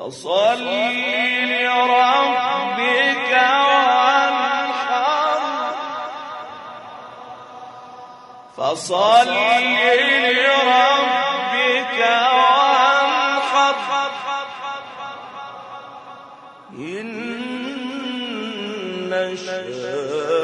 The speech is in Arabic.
فصل لربك وانحر. فصل لربك وانحر. إن شاء